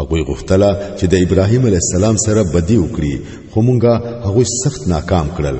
هغه غفتله چې د ابراهیم علی السلام سره بدی وکړي خو مونږه هغه سخت ناکام کړل